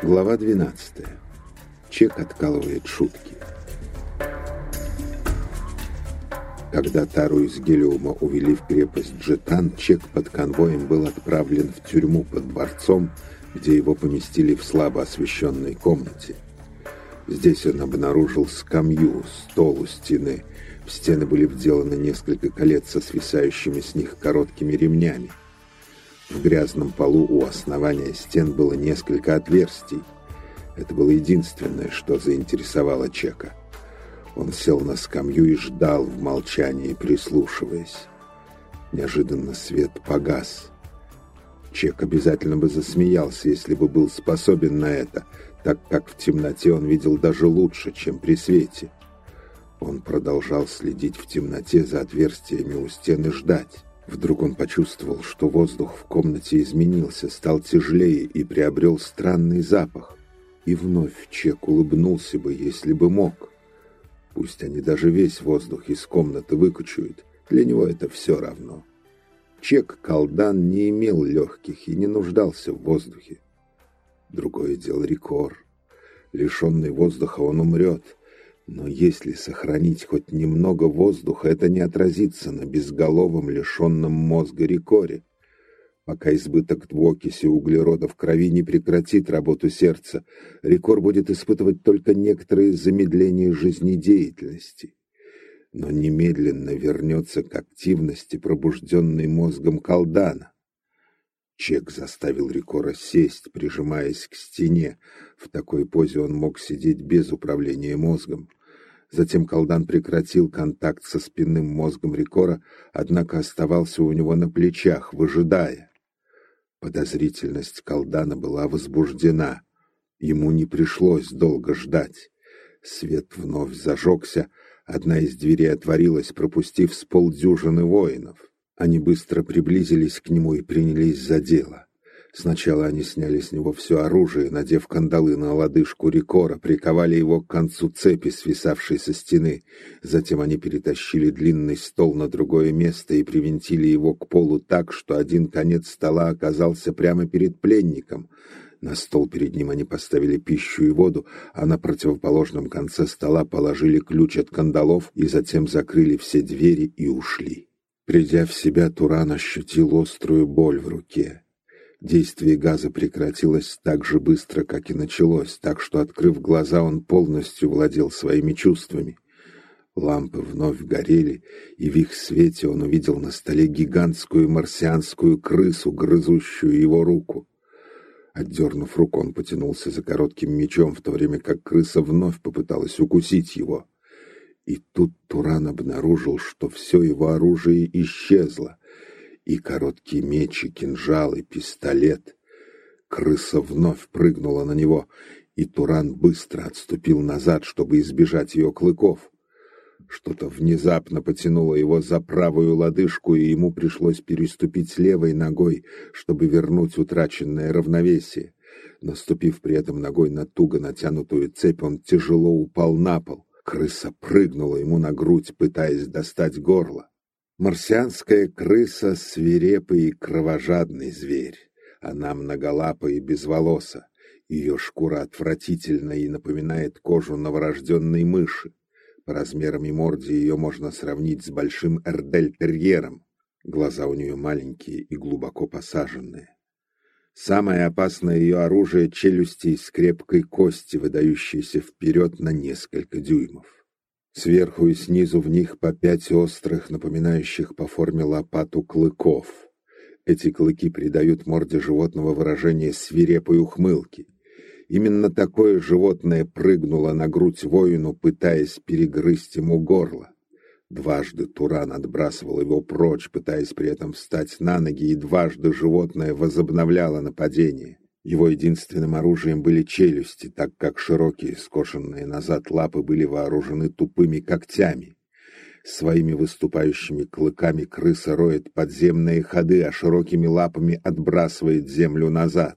Глава 12. Чек откалывает шутки. Когда Тару из Гелиума увели в крепость Джетан, Чек под конвоем был отправлен в тюрьму под дворцом, где его поместили в слабо освещенной комнате. Здесь он обнаружил скамью, стол у стены. В стены были вделаны несколько колец со свисающими с них короткими ремнями. В грязном полу у основания стен было несколько отверстий. Это было единственное, что заинтересовало Чека. Он сел на скамью и ждал в молчании, прислушиваясь. Неожиданно свет погас. Чек обязательно бы засмеялся, если бы был способен на это, так как в темноте он видел даже лучше, чем при свете. Он продолжал следить в темноте за отверстиями у стены ждать. Вдруг он почувствовал, что воздух в комнате изменился, стал тяжелее и приобрел странный запах. И вновь Чек улыбнулся бы, если бы мог. Пусть они даже весь воздух из комнаты выкачают, для него это все равно. Чек-колдан не имел легких и не нуждался в воздухе. Другое дело Рикор. Лишенный воздуха он умрет. Но если сохранить хоть немного воздуха, это не отразится на безголовом, лишенном мозга Рикоре пока избыток двуокиси углерода в крови не прекратит работу сердца, Рекор будет испытывать только некоторые замедления жизнедеятельности, но немедленно вернется к активности, пробужденной мозгом колдана. Чек заставил Рикора сесть, прижимаясь к стене. В такой позе он мог сидеть без управления мозгом. Затем колдан прекратил контакт со спинным мозгом Рикора, однако оставался у него на плечах, выжидая. Подозрительность колдана была возбуждена. Ему не пришлось долго ждать. Свет вновь зажегся, одна из дверей отворилась, пропустив с полдюжины воинов. Они быстро приблизились к нему и принялись за дело. Сначала они сняли с него все оружие, надев кандалы на лодыжку Рикора, приковали его к концу цепи, свисавшей со стены. Затем они перетащили длинный стол на другое место и привинтили его к полу так, что один конец стола оказался прямо перед пленником. На стол перед ним они поставили пищу и воду, а на противоположном конце стола положили ключ от кандалов и затем закрыли все двери и ушли. Придя в себя, Туран ощутил острую боль в руке. Действие газа прекратилось так же быстро, как и началось, так что, открыв глаза, он полностью владел своими чувствами. Лампы вновь горели, и в их свете он увидел на столе гигантскую марсианскую крысу, грызущую его руку. Отдернув руку, он потянулся за коротким мечом, в то время как крыса вновь попыталась укусить его. И тут Туран обнаружил, что все его оружие исчезло и короткий меч, и кинжал, и пистолет. Крыса вновь прыгнула на него, и Туран быстро отступил назад, чтобы избежать ее клыков. Что-то внезапно потянуло его за правую лодыжку, и ему пришлось переступить левой ногой, чтобы вернуть утраченное равновесие. Наступив при этом ногой на туго натянутую цепь, он тяжело упал на пол. Крыса прыгнула ему на грудь, пытаясь достать горло. Марсианская крыса — свирепый и кровожадный зверь. Она многолапа и безволоса. Ее шкура отвратительна и напоминает кожу новорожденной мыши. По размерам и морде ее можно сравнить с большим эрдель-терьером. Глаза у нее маленькие и глубоко посаженные. Самое опасное ее оружие — челюсти из крепкой кости, выдающиеся вперед на несколько дюймов. Сверху и снизу в них по пять острых, напоминающих по форме лопату клыков. Эти клыки придают морде животного выражение свирепой ухмылки. Именно такое животное прыгнуло на грудь воину, пытаясь перегрызть ему горло. Дважды Туран отбрасывал его прочь, пытаясь при этом встать на ноги, и дважды животное возобновляло нападение. Его единственным оружием были челюсти, так как широкие, скошенные назад лапы были вооружены тупыми когтями. Своими выступающими клыками крыса роет подземные ходы, а широкими лапами отбрасывает землю назад.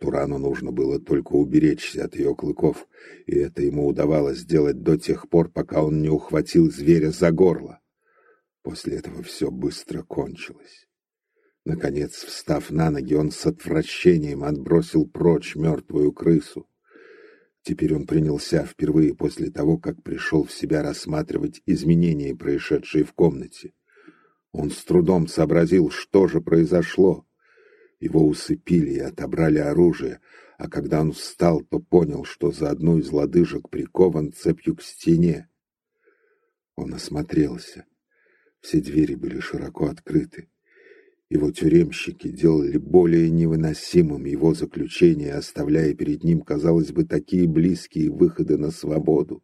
Турану нужно было только уберечься от ее клыков, и это ему удавалось сделать до тех пор, пока он не ухватил зверя за горло. После этого все быстро кончилось. Наконец, встав на ноги, он с отвращением отбросил прочь мертвую крысу. Теперь он принялся впервые после того, как пришел в себя рассматривать изменения, происшедшие в комнате. Он с трудом сообразил, что же произошло. Его усыпили и отобрали оружие, а когда он встал, то понял, что за одну из лодыжек прикован цепью к стене. Он осмотрелся. Все двери были широко открыты. Его тюремщики делали более невыносимым его заключение, оставляя перед ним, казалось бы, такие близкие выходы на свободу.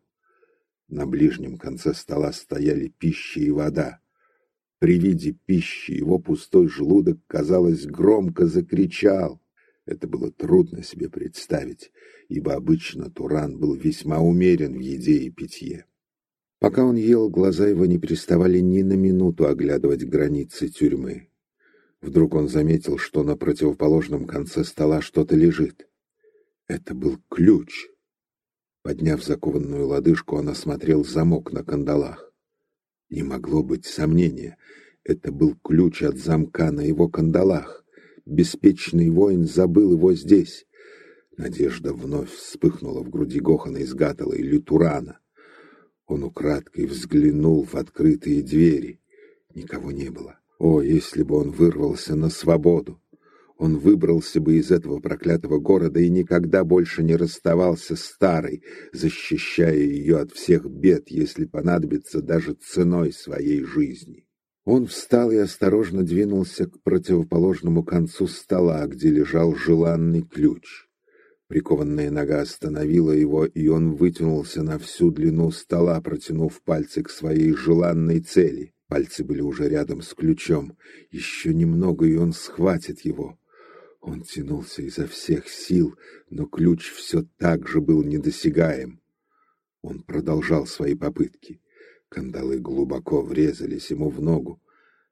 На ближнем конце стола стояли пища и вода. При виде пищи его пустой желудок, казалось, громко закричал. Это было трудно себе представить, ибо обычно Туран был весьма умерен в еде и питье. Пока он ел, глаза его не переставали ни на минуту оглядывать границы тюрьмы. Вдруг он заметил, что на противоположном конце стола что-то лежит. Это был ключ. Подняв закованную лодыжку, он осмотрел замок на кандалах. Не могло быть сомнения. Это был ключ от замка на его кандалах. Беспечный воин забыл его здесь. Надежда вновь вспыхнула в груди Гохана из Гатала и Лютурана. Он украдкой взглянул в открытые двери. Никого не было. О, если бы он вырвался на свободу! Он выбрался бы из этого проклятого города и никогда больше не расставался с старой, защищая ее от всех бед, если понадобится даже ценой своей жизни. Он встал и осторожно двинулся к противоположному концу стола, где лежал желанный ключ. Прикованная нога остановила его, и он вытянулся на всю длину стола, протянув пальцы к своей желанной цели. Пальцы были уже рядом с ключом. Еще немного, и он схватит его. Он тянулся изо всех сил, но ключ все так же был недосягаем. Он продолжал свои попытки. Кандалы глубоко врезались ему в ногу,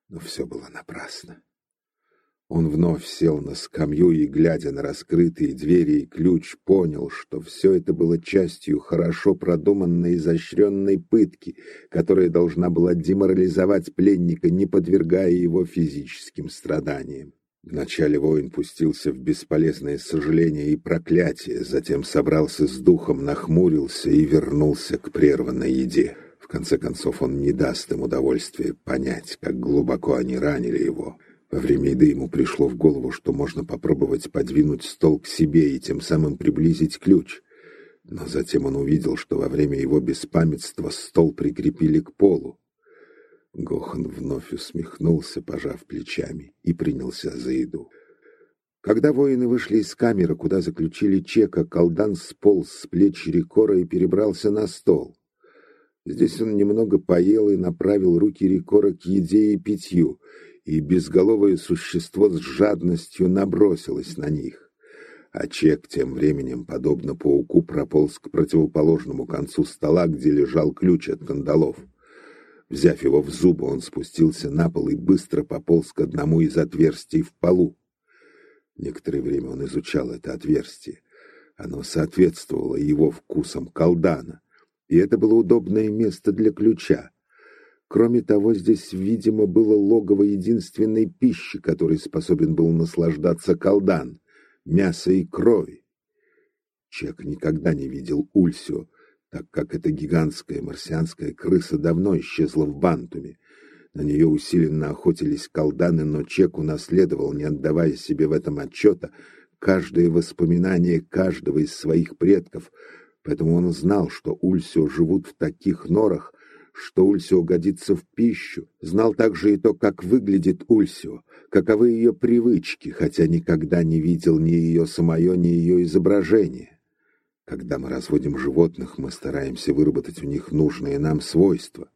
но все было напрасно. Он вновь сел на скамью и, глядя на раскрытые двери и ключ, понял, что все это было частью хорошо продуманной изощренной пытки, которая должна была деморализовать пленника, не подвергая его физическим страданиям. Вначале воин пустился в бесполезное сожаление и проклятие, затем собрался с духом, нахмурился и вернулся к прерванной еде. В конце концов, он не даст им удовольствия понять, как глубоко они ранили его. Во время еды ему пришло в голову, что можно попробовать подвинуть стол к себе и тем самым приблизить ключ. Но затем он увидел, что во время его беспамятства стол прикрепили к полу. Гохан вновь усмехнулся, пожав плечами, и принялся за еду. Когда воины вышли из камеры, куда заключили Чека, колдан сполз с плеч Рикора и перебрался на стол. Здесь он немного поел и направил руки Рикора к еде и питью, и безголовое существо с жадностью набросилось на них. А Чек тем временем, подобно пауку, прополз к противоположному концу стола, где лежал ключ от кандалов. Взяв его в зубы, он спустился на пол и быстро пополз к одному из отверстий в полу. Некоторое время он изучал это отверстие. Оно соответствовало его вкусам колдана, и это было удобное место для ключа. Кроме того, здесь, видимо, было логово единственной пищи, которой способен был наслаждаться колдан — мясо и крови. Чек никогда не видел Ульсио, так как эта гигантская марсианская крыса давно исчезла в Бантуме. На нее усиленно охотились колданы, но Чек унаследовал, не отдавая себе в этом отчета, каждое воспоминание каждого из своих предков, поэтому он знал, что Ульсио живут в таких норах, что Ульсио годится в пищу, знал также и то, как выглядит Ульсио, каковы ее привычки, хотя никогда не видел ни ее самое, ни ее изображение. Когда мы разводим животных, мы стараемся выработать у них нужные нам свойства.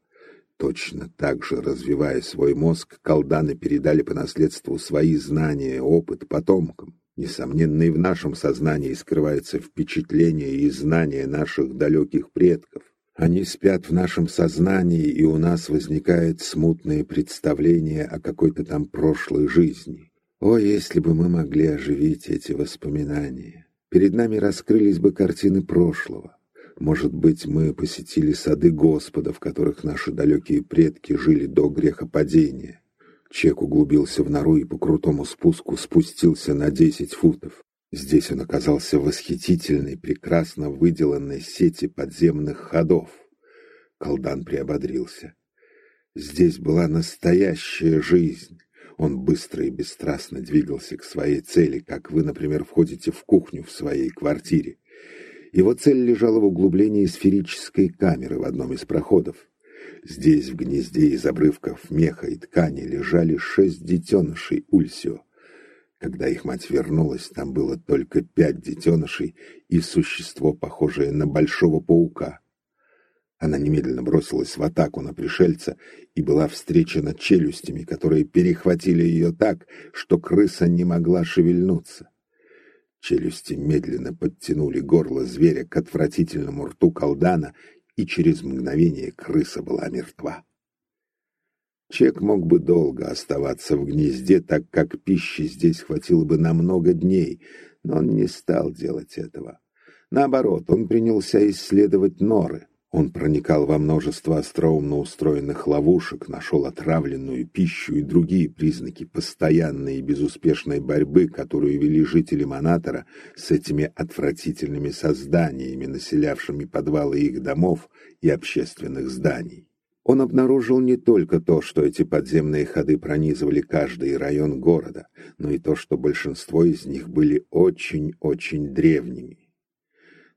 Точно так же, развивая свой мозг, колданы передали по наследству свои знания, опыт потомкам. Несомненно, и в нашем сознании скрывается впечатление и знания наших далеких предков. Они спят в нашем сознании, и у нас возникает смутное представление о какой-то там прошлой жизни. О, если бы мы могли оживить эти воспоминания! Перед нами раскрылись бы картины прошлого. Может быть, мы посетили сады Господа, в которых наши далекие предки жили до грехопадения. Чек углубился в нору и по крутому спуску спустился на десять футов. Здесь он оказался в восхитительной, прекрасно выделанной сети подземных ходов. Колдан приободрился. Здесь была настоящая жизнь. Он быстро и бесстрастно двигался к своей цели, как вы, например, входите в кухню в своей квартире. Его цель лежала в углублении сферической камеры в одном из проходов. Здесь, в гнезде из обрывков меха и ткани, лежали шесть детенышей Ульсио. Когда их мать вернулась, там было только пять детенышей и существо, похожее на большого паука. Она немедленно бросилась в атаку на пришельца и была встречена челюстями, которые перехватили ее так, что крыса не могла шевельнуться. Челюсти медленно подтянули горло зверя к отвратительному рту колдана, и через мгновение крыса была мертва. Чек мог бы долго оставаться в гнезде, так как пищи здесь хватило бы на много дней, но он не стал делать этого. Наоборот, он принялся исследовать норы. Он проникал во множество остроумно устроенных ловушек, нашел отравленную пищу и другие признаки постоянной и безуспешной борьбы, которую вели жители Монатора с этими отвратительными созданиями, населявшими подвалы их домов и общественных зданий. Он обнаружил не только то, что эти подземные ходы пронизывали каждый район города, но и то, что большинство из них были очень-очень древними.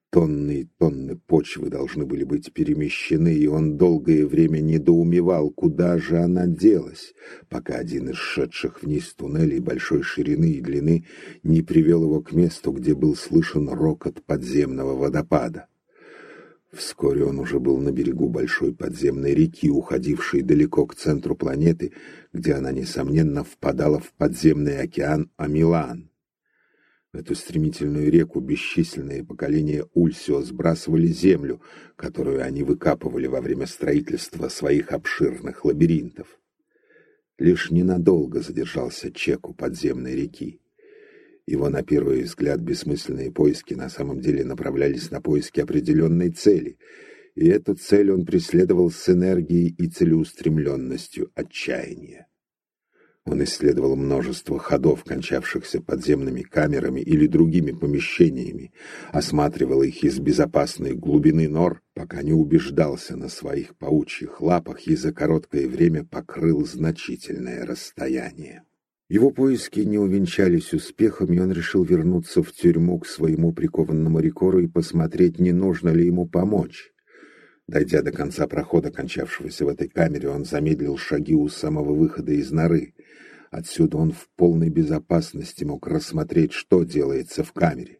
Тонны и тонны почвы должны были быть перемещены, и он долгое время недоумевал, куда же она делась, пока один из шедших вниз туннелей большой ширины и длины не привел его к месту, где был слышен рокот подземного водопада. Вскоре он уже был на берегу большой подземной реки, уходившей далеко к центру планеты, где она, несомненно, впадала в подземный океан Амилан. Эту стремительную реку бесчисленные поколения Ульсио сбрасывали землю, которую они выкапывали во время строительства своих обширных лабиринтов. Лишь ненадолго задержался Чек у подземной реки. Его, на первый взгляд, бессмысленные поиски на самом деле направлялись на поиски определенной цели, и эту цель он преследовал с энергией и целеустремленностью отчаяния. Он исследовал множество ходов, кончавшихся подземными камерами или другими помещениями, осматривал их из безопасной глубины нор, пока не убеждался на своих паучьих лапах и за короткое время покрыл значительное расстояние. Его поиски не увенчались успехом, и он решил вернуться в тюрьму к своему прикованному рекору и посмотреть, не нужно ли ему помочь. Дойдя до конца прохода, кончавшегося в этой камере, он замедлил шаги у самого выхода из норы. Отсюда он в полной безопасности мог рассмотреть, что делается в камере.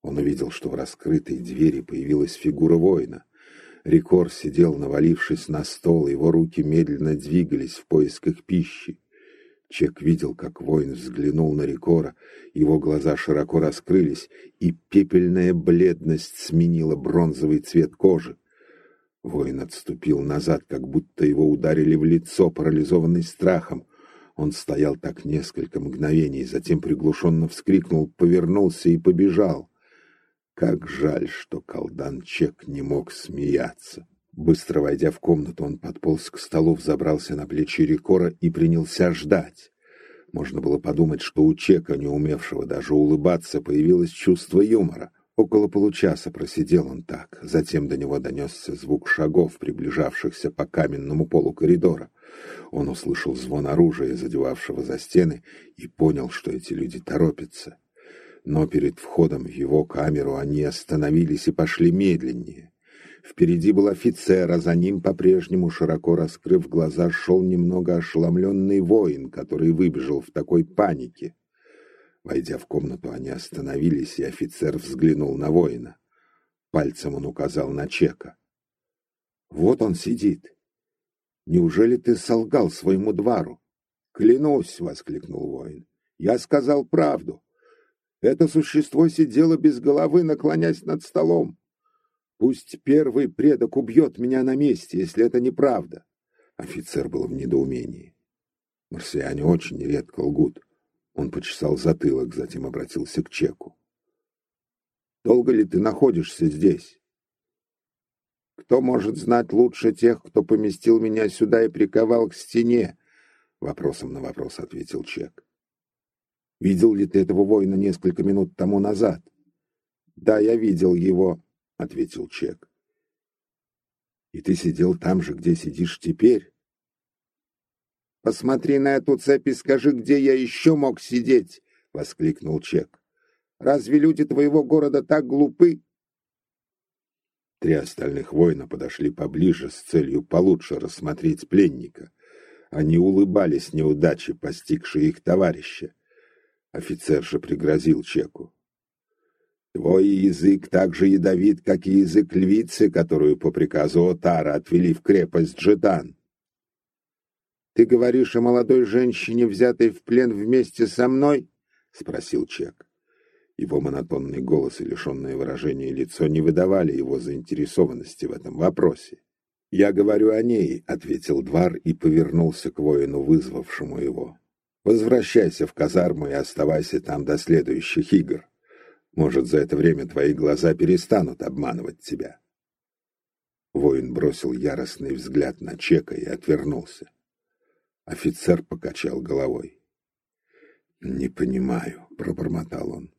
Он увидел, что в раскрытой двери появилась фигура воина. Рекор сидел, навалившись на стол, его руки медленно двигались в поисках пищи. Чек видел, как воин взглянул на Рикора, его глаза широко раскрылись, и пепельная бледность сменила бронзовый цвет кожи. Воин отступил назад, как будто его ударили в лицо, парализованный страхом. Он стоял так несколько мгновений, затем приглушенно вскрикнул, повернулся и побежал. Как жаль, что колдан Чек не мог смеяться. Быстро войдя в комнату, он подполз к столу, взобрался на плечи Рикора и принялся ждать. Можно было подумать, что у Чека, не умевшего даже улыбаться, появилось чувство юмора. Около получаса просидел он так. Затем до него донесся звук шагов, приближавшихся по каменному полу коридора. Он услышал звон оружия, задевавшего за стены, и понял, что эти люди торопятся. Но перед входом в его камеру они остановились и пошли медленнее. Впереди был офицер, а за ним, по-прежнему широко раскрыв глаза, шел немного ошеломленный воин, который выбежал в такой панике. Войдя в комнату, они остановились, и офицер взглянул на воина. Пальцем он указал на Чека. «Вот он сидит. Неужели ты солгал своему двору?» «Клянусь!» — воскликнул воин. «Я сказал правду. Это существо сидело без головы, наклонясь над столом. Пусть первый предок убьет меня на месте, если это неправда. Офицер был в недоумении. Марсиане очень редко лгут. Он почесал затылок, затем обратился к Чеку. «Долго ли ты находишься здесь?» «Кто может знать лучше тех, кто поместил меня сюда и приковал к стене?» Вопросом на вопрос ответил Чек. Видел ли ты этого воина несколько минут тому назад? Да, я видел его, ответил Чек. И ты сидел там же, где сидишь теперь? Посмотри на эту цепь и скажи, где я еще мог сидеть, воскликнул Чек. Разве люди твоего города так глупы? Три остальных воина подошли поближе с целью получше рассмотреть пленника. Они улыбались неудаче, постигшей их товарища. Офицер же пригрозил Чеку. Твой язык так же ядовит, как и язык львицы, которую по приказу Отара отвели в крепость Джетан. Ты говоришь о молодой женщине, взятой в плен вместе со мной? спросил Чек. Его монотонный голос и лишенное выражение лицо не выдавали его заинтересованности в этом вопросе. «Я говорю о ней», — ответил Двар и повернулся к воину, вызвавшему его. «Возвращайся в казарму и оставайся там до следующих игр. Может, за это время твои глаза перестанут обманывать тебя». Воин бросил яростный взгляд на Чека и отвернулся. Офицер покачал головой. «Не понимаю», — пробормотал он.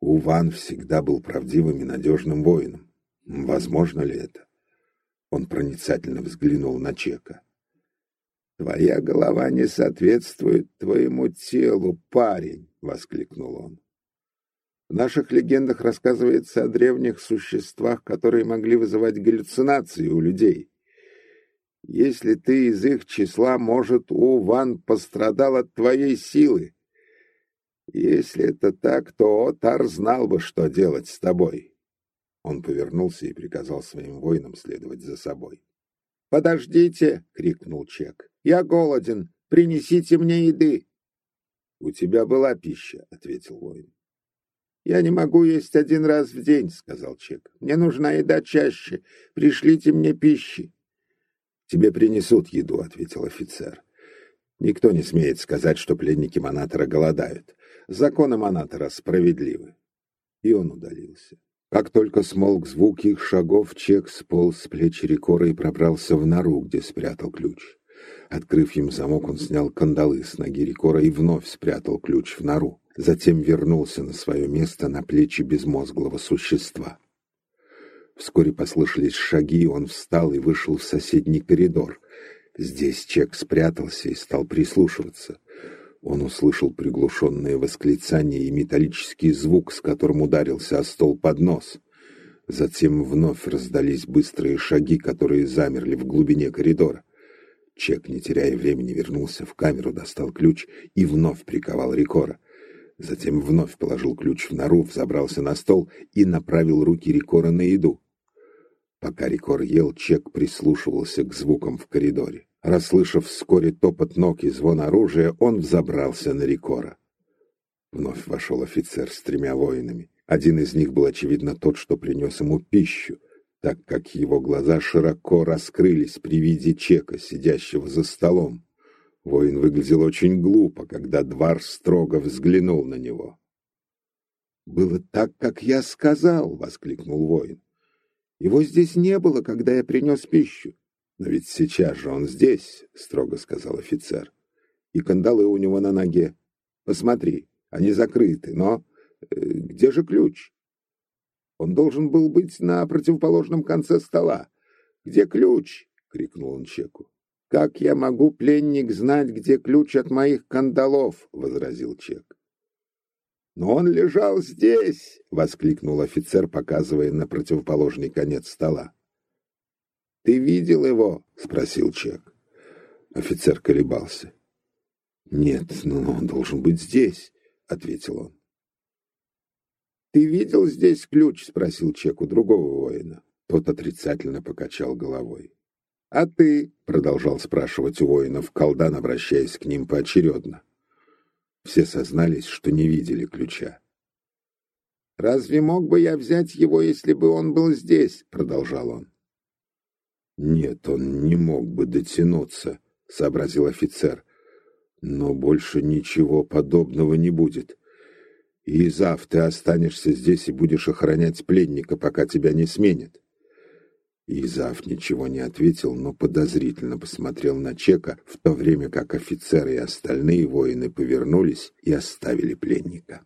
Уван всегда был правдивым и надежным воином. Возможно ли это? Он проницательно взглянул на Чека. «Твоя голова не соответствует твоему телу, парень!» — воскликнул он. В наших легендах рассказывается о древних существах, которые могли вызывать галлюцинации у людей. Если ты из их числа, может, Уван пострадал от твоей силы. Если это так, то Отар знал бы, что делать с тобой. Он повернулся и приказал своим воинам следовать за собой. «Подождите!» — крикнул Чек. «Я голоден! Принесите мне еды!» «У тебя была пища», — ответил воин. «Я не могу есть один раз в день», — сказал Чек. «Мне нужна еда чаще. Пришлите мне пищи». «Тебе принесут еду», — ответил офицер. «Никто не смеет сказать, что пленники Монатора голодают. Законы Монатора справедливы». И он удалился. Как только смолк звук их шагов, Чек сполз с плеч Рикора и пробрался в нору, где спрятал ключ. Открыв им замок, он снял кандалы с ноги Рикора и вновь спрятал ключ в нору. Затем вернулся на свое место на плечи безмозглого существа. Вскоре послышались шаги, он встал и вышел в соседний коридор. Здесь Чек спрятался и стал прислушиваться. Он услышал приглушенное восклицание и металлический звук, с которым ударился о стол под нос. Затем вновь раздались быстрые шаги, которые замерли в глубине коридора. Чек, не теряя времени, вернулся в камеру, достал ключ и вновь приковал Рикора. Затем вновь положил ключ в нору, взобрался на стол и направил руки Рикора на еду. Пока Рикор ел, Чек прислушивался к звукам в коридоре. Расслышав вскоре топот ног и звон оружия, он взобрался на Рикора. Вновь вошел офицер с тремя воинами. Один из них был, очевидно, тот, что принес ему пищу, так как его глаза широко раскрылись при виде чека, сидящего за столом. Воин выглядел очень глупо, когда Двар строго взглянул на него. «Было так, как я сказал!» — воскликнул воин. «Его здесь не было, когда я принес пищу. «Но ведь сейчас же он здесь», — строго сказал офицер. «И кандалы у него на ноге. Посмотри, они закрыты, но э, где же ключ?» «Он должен был быть на противоположном конце стола. Где ключ?» — крикнул он Чеку. «Как я могу, пленник, знать, где ключ от моих кандалов?» — возразил Чек. «Но он лежал здесь!» — воскликнул офицер, показывая на противоположный конец стола. Ты видел его? спросил Чек. Офицер колебался. Нет, но он должен быть здесь, ответил он. Ты видел здесь ключ? спросил Чек у другого воина. Тот отрицательно покачал головой. А ты, продолжал спрашивать у воинов колдан, обращаясь к ним поочередно. Все сознались, что не видели ключа. «Разве мог бы я взять его, если бы он был здесь?» — продолжал он. «Нет, он не мог бы дотянуться», — сообразил офицер. «Но больше ничего подобного не будет. И завтра останешься здесь и будешь охранять пленника, пока тебя не сменят. Изав ничего не ответил, но подозрительно посмотрел на Чека, в то время как офицеры и остальные воины повернулись и оставили пленника.